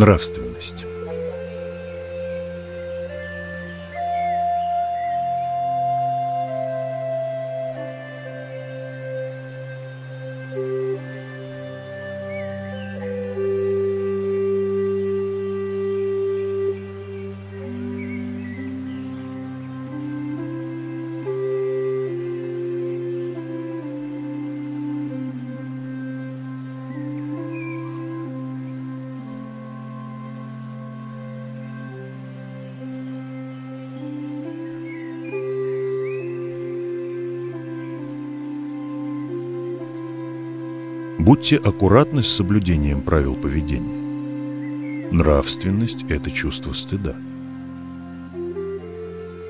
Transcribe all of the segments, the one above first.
Нравственность. Будьте аккуратны с соблюдением правил поведения. Нравственность – это чувство стыда.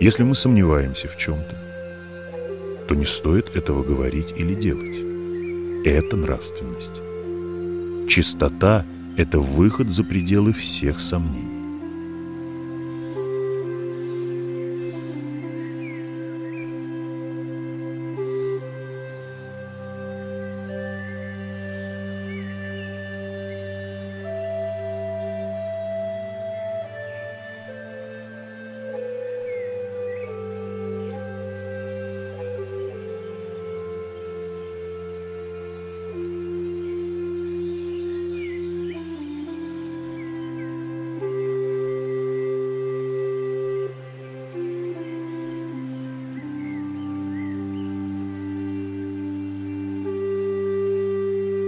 Если мы сомневаемся в чем-то, то не стоит этого говорить или делать. Это нравственность. Чистота – это выход за пределы всех сомнений.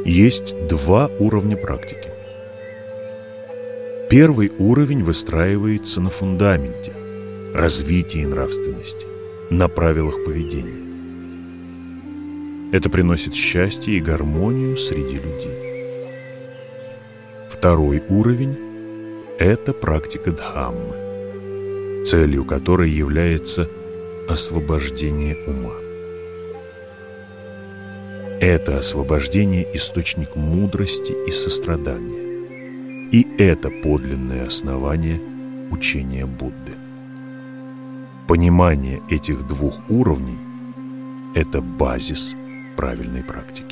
Есть два уровня практики. Первый уровень выстраивается на фундаменте, развитии нравственности, на правилах поведения. Это приносит счастье и гармонию среди людей. Второй уровень – это практика Дхаммы, целью которой является освобождение ума. Это освобождение – источник мудрости и сострадания. И это подлинное основание учения Будды. Понимание этих двух уровней – это базис правильной практики.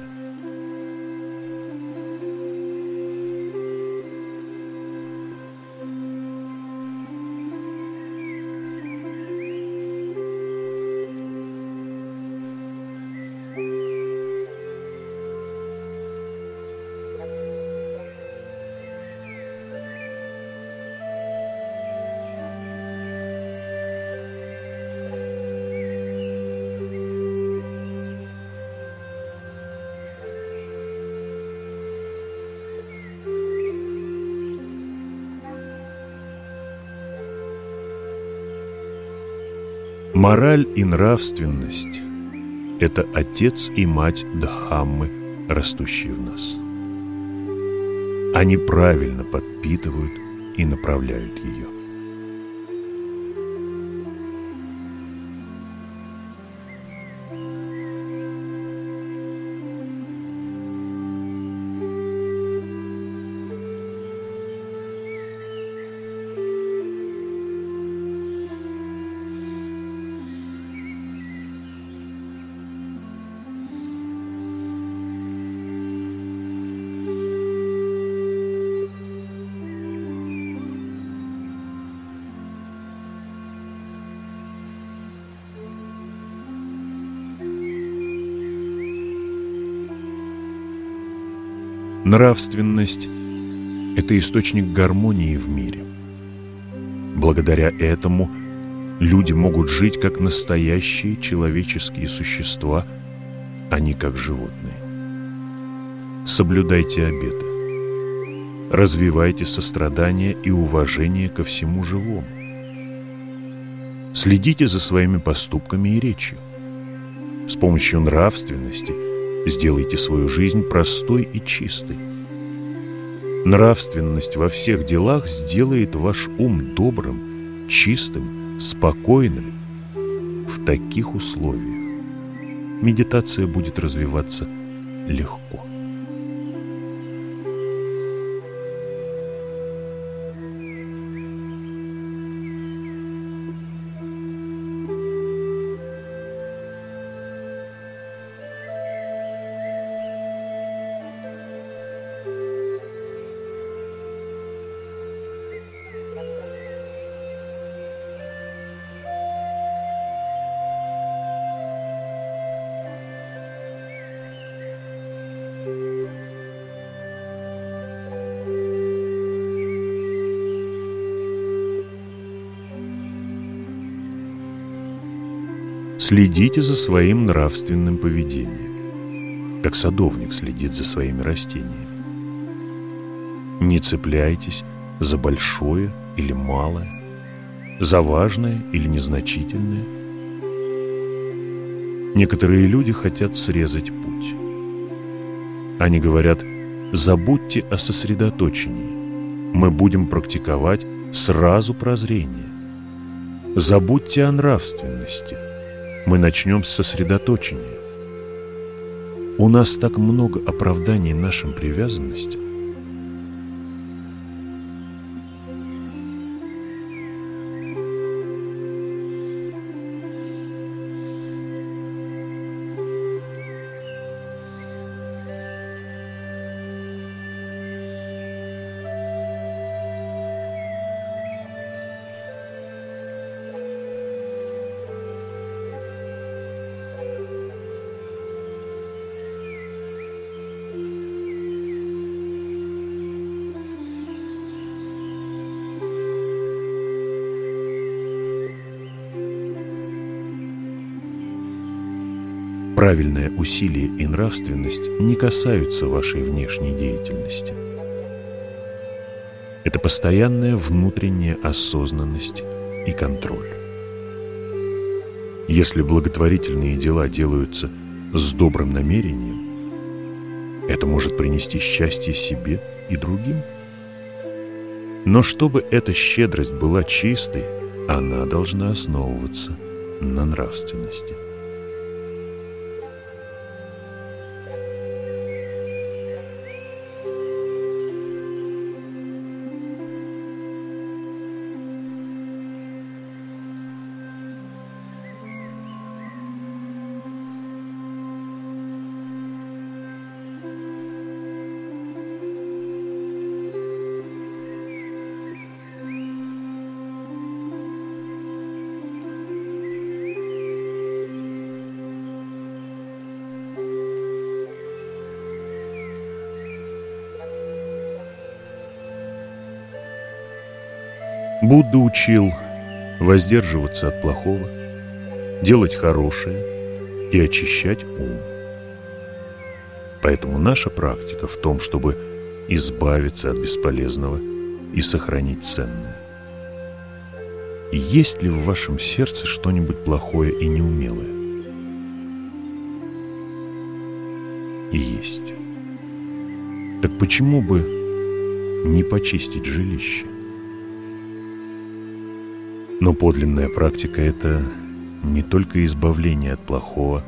Мораль и нравственность – это отец и мать Дхаммы, растущие в нас. Они правильно подпитывают и направляют ее. Нравственность – это источник гармонии в мире. Благодаря этому люди могут жить как настоящие человеческие существа, а не как животные. Соблюдайте обеты. Развивайте сострадание и уважение ко всему живому. Следите за своими поступками и речью. С помощью нравственности – Сделайте свою жизнь простой и чистой. Нравственность во всех делах сделает ваш ум добрым, чистым, спокойным. В таких условиях медитация будет развиваться легко. Следите за своим нравственным поведением, как садовник следит за своими растениями. Не цепляйтесь за большое или малое, за важное или незначительное. Некоторые люди хотят срезать путь. Они говорят, забудьте о сосредоточении, мы будем практиковать сразу прозрение. Забудьте о нравственности, мы начнем с сосредоточения. У нас так много оправданий нашим привязанностям, Правильное усилие и нравственность не касаются вашей внешней деятельности. Это постоянная внутренняя осознанность и контроль. Если благотворительные дела делаются с добрым намерением, это может принести счастье себе и другим. Но чтобы эта щедрость была чистой, она должна основываться на нравственности. Будда учил воздерживаться от плохого, делать хорошее и очищать ум. Поэтому наша практика в том, чтобы избавиться от бесполезного и сохранить ценное. Есть ли в вашем сердце что-нибудь плохое и неумелое? Есть. Так почему бы не почистить жилище? Но подлинная практика – это не только избавление от плохого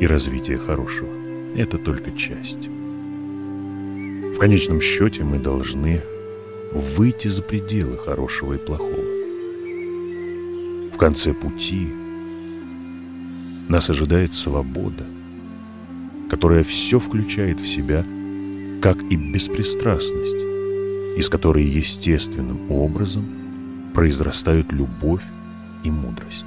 и развитие хорошего. Это только часть. В конечном счете мы должны выйти за пределы хорошего и плохого. В конце пути нас ожидает свобода, которая все включает в себя, как и беспристрастность, из которой естественным образом – произрастают любовь и мудрость.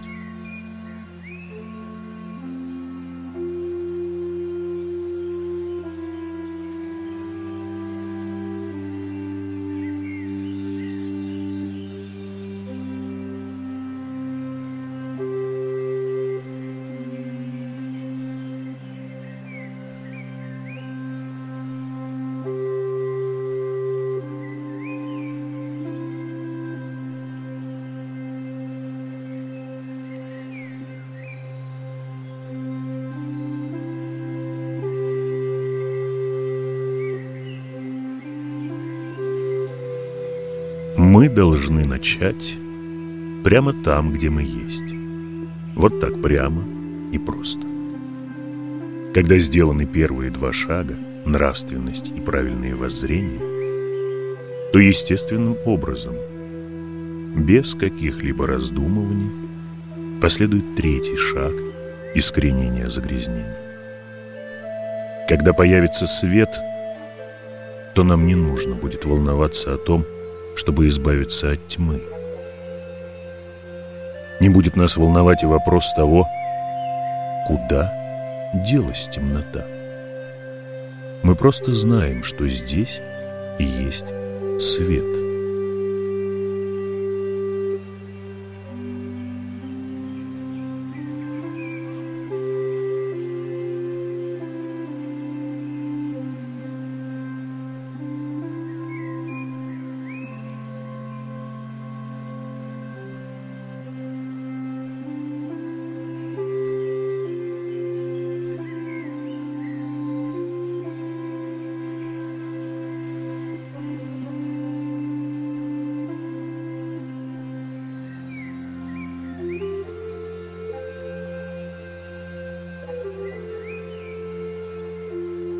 Мы должны начать прямо там, где мы есть. Вот так прямо и просто. Когда сделаны первые два шага, нравственность и правильные воззрения, то естественным образом, без каких-либо раздумываний, последует третий шаг искоренения загрязнений. Когда появится свет, то нам не нужно будет волноваться о том, чтобы избавиться от тьмы. Не будет нас волновать и вопрос того, куда делась темнота. Мы просто знаем, что здесь есть свет.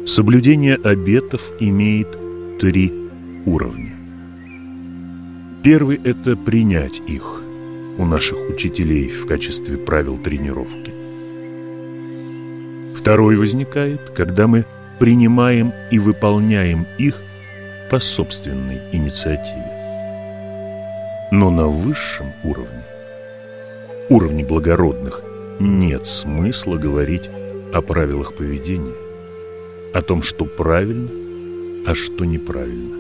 Соблюдение обетов имеет три уровня. Первый – это принять их у наших учителей в качестве правил тренировки. Второй возникает, когда мы принимаем и выполняем их по собственной инициативе. Но на высшем уровне, уровне благородных, нет смысла говорить о правилах поведения, о том, что правильно, а что неправильно.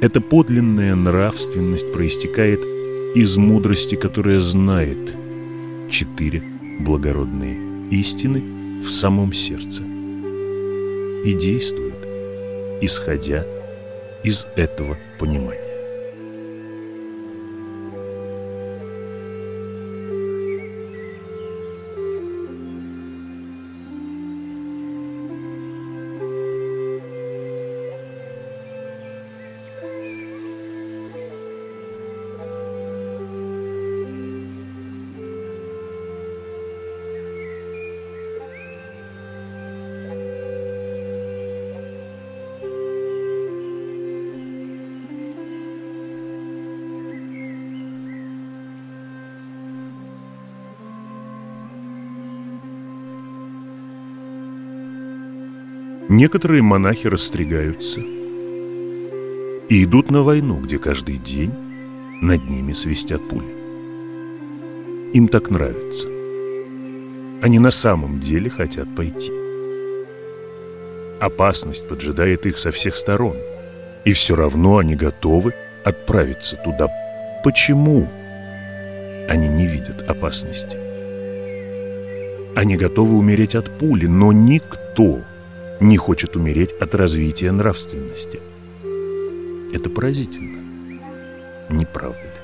Эта подлинная нравственность проистекает из мудрости, которая знает четыре благородные истины в самом сердце и действует, исходя из этого понимания. Некоторые монахи расстригаются и идут на войну, где каждый день над ними свистят пули. Им так нравится. Они на самом деле хотят пойти. Опасность поджидает их со всех сторон, и все равно они готовы отправиться туда. Почему они не видят опасности? Они готовы умереть от пули, но никто не хочет умереть от развития нравственности. Это поразительно, не правда ли?